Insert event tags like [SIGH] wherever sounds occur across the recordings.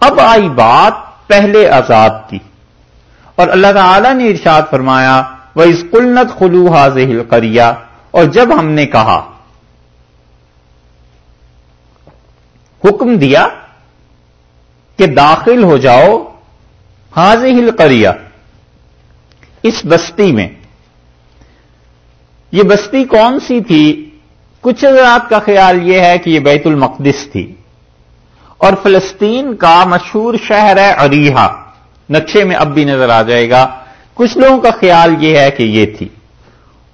اب آئی بات پہلے آزاد کی۔ اور اللہ تعالی نے ارشاد فرمایا وہ اس قلنت خلو حاضل کریا اور جب ہم نے کہا، حکم دیا کہ داخل ہو جاؤ حاضل کریا اس بستی میں۔ یہ بستی کون سی تھی؟ کچھ حضرات کا خیال یہ ہے کہ یہ بیت المقدس تھی۔ اور فلسطین کا مشہور شہر ہے اریحا نقشے میں اب بھی نظر آ جائے گا۔ کچھ لوگوں کا خیال یہ ہے کہ یہ تھی۔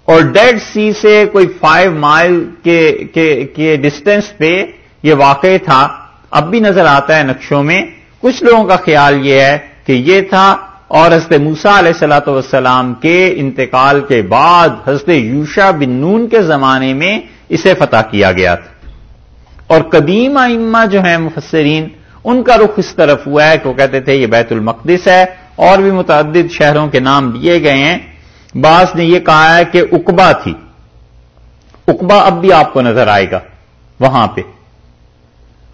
اور ڈیڈ سی سے کوئی فائیو مائل کے ڈسٹینس پہ یہ واقع تھا۔ اب بھی نظر آتا ہے نقشوں میں۔ کچھ لوگوں کا خیال یہ ہے کہ یہ تھا اور حضرت موسا علیہ السلاۃ والسلام کے انتقال کے بعد حضرت یوشا بن نون کے زمانے میں اسے فتح کیا گیا تھا۔ اور قدیم ائمہ جو ہیں مفسرین، ان کا رخ اس طرف ہوا ہے کہ وہ کہتے تھے یہ بیت المقدس ہے، اور بھی متعدد شہروں کے نام دیے گئے ہیں۔ بعض نے یہ کہا ہے کہ اقبا تھی۔ اقبا اب بھی آپ کو نظر آئے گا، وہاں پہ۔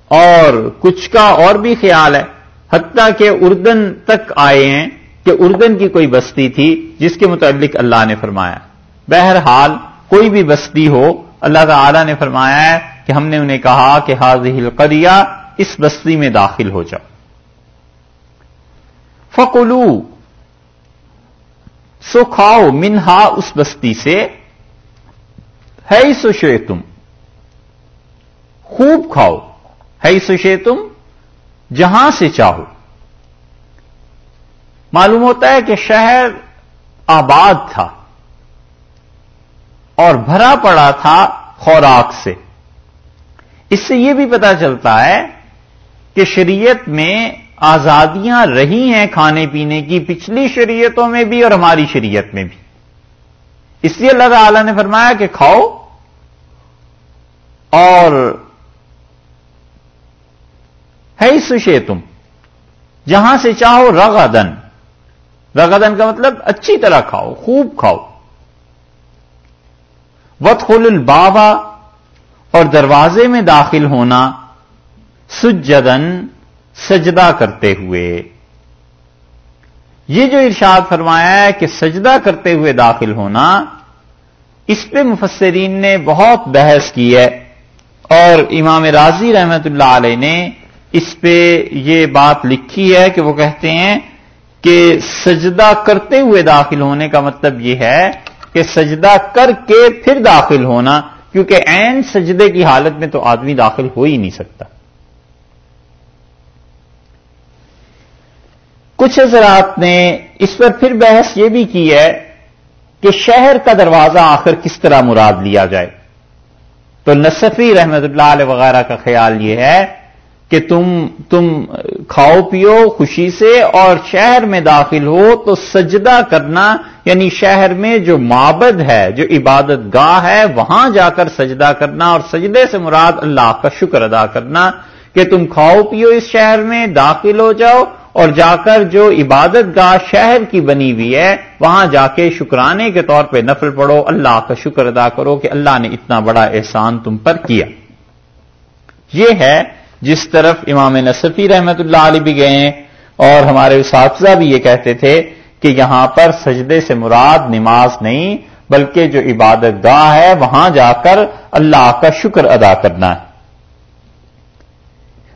اور کچھ کا اور بھی خیال ہے، حتیٰ کہ اردن تک آئے ہیں کہ اردن کی کوئی بستی تھی، جس کے متعلق اللہ نے فرمایا۔ بہرحال، کوئی بھی بستی ہو، اللہ تعالی نے فرمایا ہے کہ ہم نے انہیں کہا کہ حاضی القریہ اس بستی میں داخل ہو جاؤ۔ فکلو سو کھاؤ، منہا اس بستی سے۔ ہے سو تم خوب کھاؤ۔ ہے سو تم جہاں سے چاہو۔ معلوم ہوتا ہے کہ شہر آباد تھا اور بھرا پڑا تھا خوراک سے۔ اس سے یہ بھی پتا چلتا ہے کہ شریعت میں آزادیاں رہی ہیں کھانے پینے کی، پچھلی شریعتوں میں بھی اور ہماری شریعت میں بھی۔ اس لیے اللہ تعالی نے فرمایا کہ کھاؤ اور ہے سشے تم، جہاں سے چاہو رغدن رغدن کا مطلب اچھی طرح کھاؤ، خوب کھاؤ۔ وط خل البابا اور دروازے میں داخل ہونا سجدن سجدہ کرتے ہوئے۔ یہ جو ارشاد فرمایا ہے کہ سجدہ کرتے ہوئے داخل ہونا، اس پہ مفسرین نے بہت بحث کی ہے اور امام راضی رحمت اللہ علیہ نے اس پہ یہ بات لکھی ہے کہ وہ کہتے ہیں کہ سجدہ کرتے ہوئے داخل ہونے کا مطلب یہ ہے کہ سجدہ کر کے پھر داخل ہونا۔ کیونکہ این سجدے کی حالت میں تو آدمی داخل ہو ہی نہیں سکتا۔ کچھ حضرات نے اس پر پھر بحث یہ بھی کی ہے کہ شہر کا دروازہ آخر کس طرح مراد لیا جائے۔ تو نصفی رحمت اللہ علیہ وغیرہ کا خیال یہ ہے کہ تم تم کھاؤ پیو خوشی سے اور شہر میں داخل ہو تو سجدہ کرنا یعنی شہر میں جو معبد ہے، جو عبادت گاہ ہے، وہاں جا کر سجدہ کرنا اور سجدے سے مراد اللہ کا شکر ادا کرنا کہ تم کھاؤ پیو اس شہر میں، داخل ہو جاؤ اور جا کر جو عبادت گاہ شہر کی بنی ہوئی ہے، وہاں جا کے شکرانے کے طور پہ نفل پڑھو، اللہ کا شکر ادا کرو کہ اللہ نے اتنا بڑا احسان تم پر کیا۔ یہ ہے جس طرف امام نصفی رحمت اللہ علیہ بھی گئے ہیں اور ہمارے اساتذہ بھی یہ کہتے تھے کہ یہاں پر سجدے سے مراد نماز نہیں، بلکہ جو عبادت گاہ ہے، وہاں جا کر اللہ کا شکر ادا کرنا ہے۔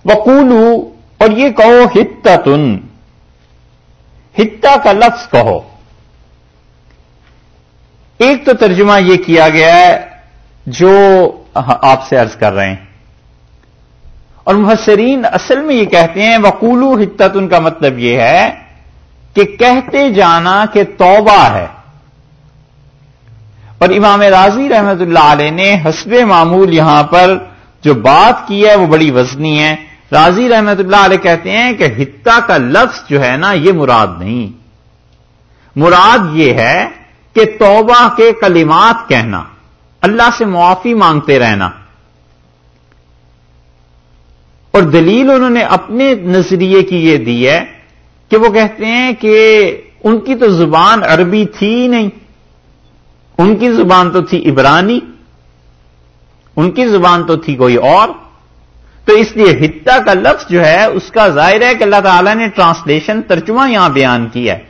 وقولو اور یہ کہو ہتن ہتا کا لفظ کہو۔ ایک تو ترجمہ یہ کیا گیا ہے، جو آپ سے ارض کر رہے ہیں۔ اور مفسرین اصل میں یہ کہتے ہیں وقولو حتت کا مطلب یہ ہے کہ کہتے جانا کہ توبہ ہے۔ اور امام راضی رحمت اللہ علیہ نے حسب معمول یہاں پر جو بات کی ہے وہ بڑی وزنی ہے۔ راضی رحمت اللہ علیہ کہتے ہیں کہ ہتا کا لفظ جو ہے نا یہ مراد نہیں۔ مراد یہ ہے کہ توبہ کے کلمات کہنا۔ اللہ سے معافی مانگتے رہنا۔ اور دلیل انہوں نے اپنے نظریے کی یہ دی ہے کہ وہ کہتے ہیں کہ ان کی تو زبان عربی تھی نہیں۔ ان کی زبان تو تھی عبرانی۔ ان کی زبان تو تھی کوئی اور۔ تو اس لیے ہتا کا لفظ جو ہے، اس کا ظاہر ہے کہ اللہ تعالیٰ نے ٹرانسلیشن ترجمہ یہاں بیان کیا ہے۔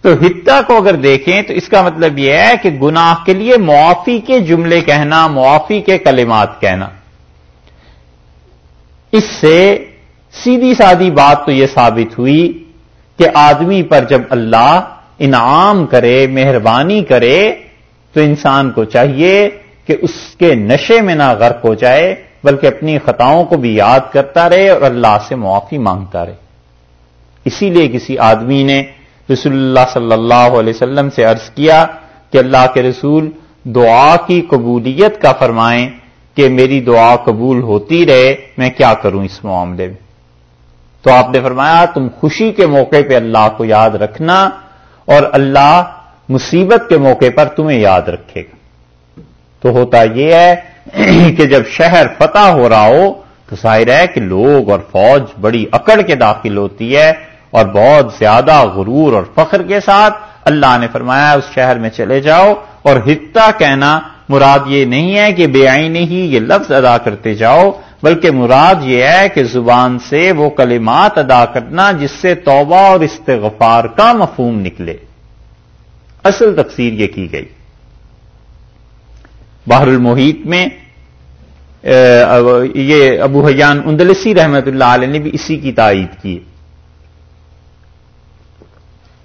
تو ہتا کو اگر دیکھیں تو اس کا مطلب یہ ہے کہ گناہ کے لیے معافی کے جملے کہنا، معافی کے کلمات کہنا۔ اس سے سیدھی سادی بات تو یہ ثابت ہوئی کہ آدمی پر جب اللہ انعام کرے، مہربانی کرے، تو انسان کو چاہیے کہ اس کے نشے میں نہ غرق ہو جائے، بلکہ اپنی خطاؤں کو بھی یاد کرتا رہے اور اللہ سے معافی مانگتا رہے۔ اسی لیے کسی آدمی نے رسول اللہ صلی اللہ علیہ وسلم سے عرض کیا کہ اللہ کے رسول دعا کی قبولیت کا فرمائیں کہ میری دعا قبول ہوتی رہے، میں کیا کروں اس معاملے میں؟ تو آپ نے فرمایا، تم خوشی کے موقع پہ اللہ کو یاد رکھنا اور اللہ مصیبت کے موقع پر تمہیں یاد رکھے گا۔ تو ہوتا یہ ہے [CLEARS THROAT] کہ جب شہر فتح ہو رہا ہو تو ظاہر ہے کہ لوگ اور فوج بڑی اکڑ کے داخل ہوتی ہے اور بہت زیادہ غرور اور فخر کے ساتھ اللہ نے فرمایا، اس شہر میں چلے جاؤ اور ہتا کہنا، مراد یہ نہیں ہے کہ بے آئی ہی یہ لفظ ادا کرتے جاؤ بلکہ مراد یہ ہے کہ زبان سے وہ کلمات ادا کرنا جس سے توبہ اور استغفار کا مفہوم نکلے۔ اصل تفسیر یہ کی گئی۔ باہر المحیط میں یہ ابو حیان اندلسی رحمت اللہ علیہ نے بھی اسی کی تائید کی۔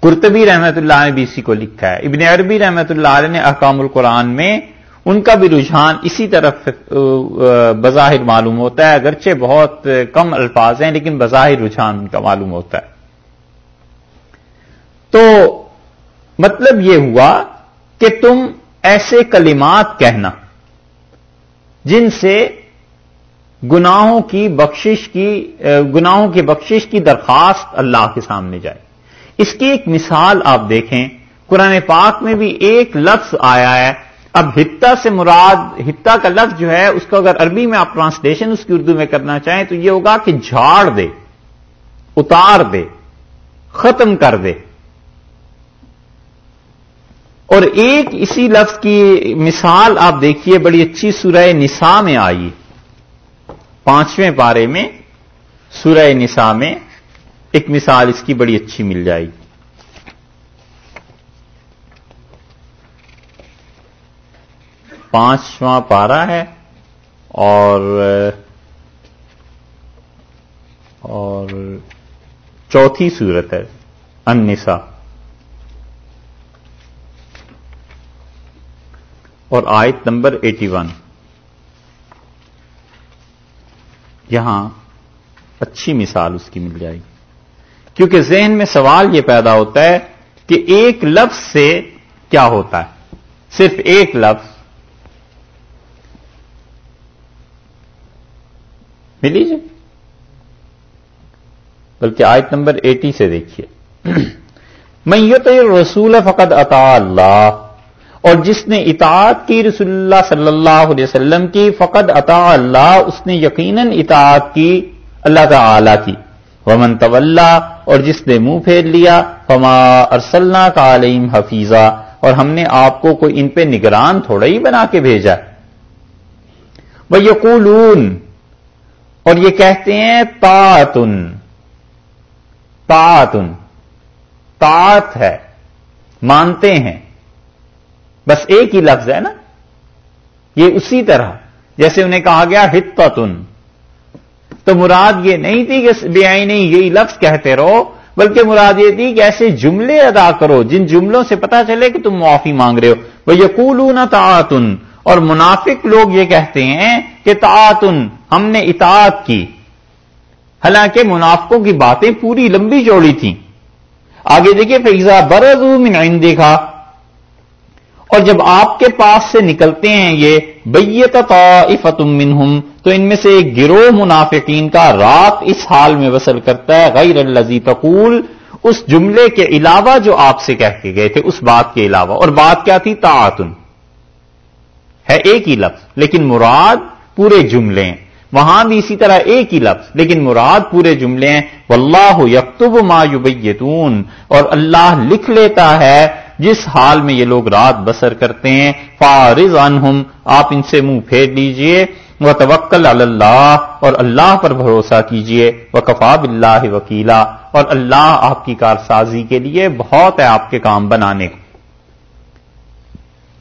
کرتبی رحمت اللہ نے بھی اسی کو لکھا ہے۔ ابن عربی رحمت اللہ علیہ نے احکام القرآن میں ان کا بھی رجحان اسی طرف بظاہر معلوم ہوتا ہے۔ اگرچہ بہت کم الفاظ ہیں، لیکن بظاہر رجحان ان کا معلوم ہوتا ہے۔ تو مطلب یہ ہوا کہ تم ایسے کلمات کہنا، جن سے گناہوں کی بخشش کی گناہوں کی بخشش کی درخواست اللہ کے سامنے جائے۔ اس کی ایک مثال آپ دیکھیں۔ قرآن پاک میں بھی ایک لفظ آیا ہے اب ہتا سے مراد ہتا کا لفظ جو ہے، اس کو اگر عربی میں آپ ٹرانسلیشن اس کی اردو میں کرنا چاہیں تو یہ ہوگا کہ جھاڑ دے، اتار دے، ختم کر دے۔ اور ایک اسی لفظ کی مثال آپ دیکھیے، بڑی اچھی سورہ نساء میں آئی۔ پانچویں پارے میں سورہ نساء میں ایک مثال اس کی بڑی اچھی مل جائے گی۔ پانچواں پارا ہے اور اور چوتھی صورت ہے انسا اور آیت نمبر ایٹی ون۔ یہاں اچھی مثال اس کی مل جائے گی۔ کیونکہ ذہن میں سوال یہ پیدا ہوتا ہے کہ ایک لفظ سے کیا ہوتا ہے؟ صرف ایک لفظ ملی جی بلکہ آیت نمبر ایٹی سے دیکھیے۔ میں رسول فقط عطا اللہ اور جس نے اطاعت کی رسول اللہ صلی اللہ علیہ وسلم کی فقط عطا اللہ، اس نے یقیناً اطاعت کی، اللہ تعالی کی۔ ومن طول اور جس نے منہ پھیر لیا، فما ارسلنا کا علیم حفیظہ اور ہم نے آپ کو کوئی ان پہ نگران تھوڑا ہی بنا کے بھیجا۔ وہ یقولون اور یہ کہتے ہیں تاتن تاتن تات ہے، مانتے ہیں۔ بس ایک ہی لفظ ہے نا؟ یہ اسی طرح، جیسے انہیں کہا گیا ہتن تو مراد یہ نہیں تھی کہ بے آئی نہیں یہی لفظ کہتے رہو، بلکہ مراد یہ تھی کہ ایسے جملے ادا کرو، جن جملوں سے پتا چلے کہ تم معافی مانگ رہے ہو۔ وہ یقول تعتن اور منافق لوگ یہ کہتے ہیں کہ تعتن ہم نے اطاعت کی۔ حالانکہ منافقوں کی باتیں پوری لمبی چوڑی تھیں۔ آگے دیکھیے فیضا برض من دیکھا اور جب آپ کے پاس سے نکلتے ہیں یہ بیت طائفت منہم تو ان میں سے ایک گروہ منافقین کا رات اس حال میں وصل کرتا ہے غیر الزی تقول۔ اس جملے کے علاوہ جو آپ سے کہہ کے گئے تھے، اس بات کے علاوہ۔ اور بات کیا تھی؟ تعتن ہے ایک ہی لفظ، لیکن مراد پورے جملے ہیں۔ وہاں بھی اسی طرح ایک ہی لفظ، لیکن مراد پورے جملے ہیں واللہ یکتب ما یبیتون اور اللہ لکھ لیتا ہے، جس حال میں یہ لوگ رات بسر کرتے ہیں۔ فارض عنہم آپ ان سے منہ پھیر لیجیے۔ وہ توکل اللہ اور اللہ پر بھروسہ کیجیے۔ وہ کفاب اللہ وکیلا اور اللہ آپ کی کارسازی کے لیے بہت ہے آپ کے کام بنانے کو۔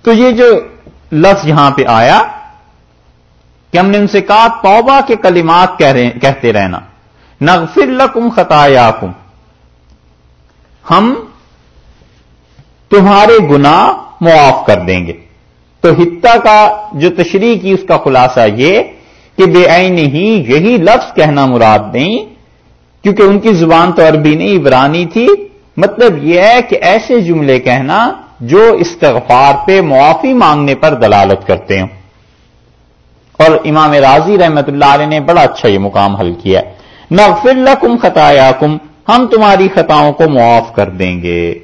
تو یہ جو لفظ یہاں پہ آیا کہ ہم نے ان سے کہا، توبہ کے کلمات کہتے رہنا۔ نغفر لکم خطایاکم۔ ہم تمہارے گنا معاف کر دیں گے۔ تو حتہ کا جو تشریح کی اس کا خلاصہ یہ کہ بے آئین ہی یہی لفظ کہنا مراد نہیں، کیونکہ ان کی زبان تو عربی نہیں، عبرانی تھی۔ مطلب یہ ہے کہ ایسے جملے کہنا جو استغفار پہ معافی مانگنے پر دلالت کرتے ہیں اور امام راضی رحمت اللہ علیہ نے بڑا اچھا یہ مقام حل کیا نغفر لکم خطایاکم، ہم تمہاری خطاؤں کو معاف کر دیں گے۔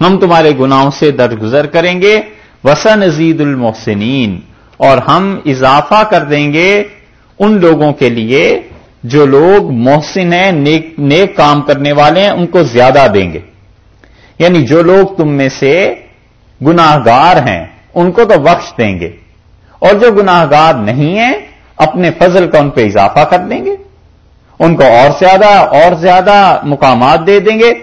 ہم تمہارے گناہوں سے درگزر کریں گے۔ وسن عزید المحسنین اور ہم اضافہ کر دیں گے ان لوگوں کے لیے جو لوگ محسن ہیں، نیک نیک کام کرنے والے ہیں، ان کو زیادہ دیں گے۔ یعنی جو لوگ تم میں سے گناہ گار ہیں، ان کو تو بخش دیں گے۔ اور جو گناہ گار نہیں ہیں، اپنے فضل کا ان پہ اضافہ کر دیں گے۔ ان کو اور زیادہ اور زیادہ مقامات دے دیں گے۔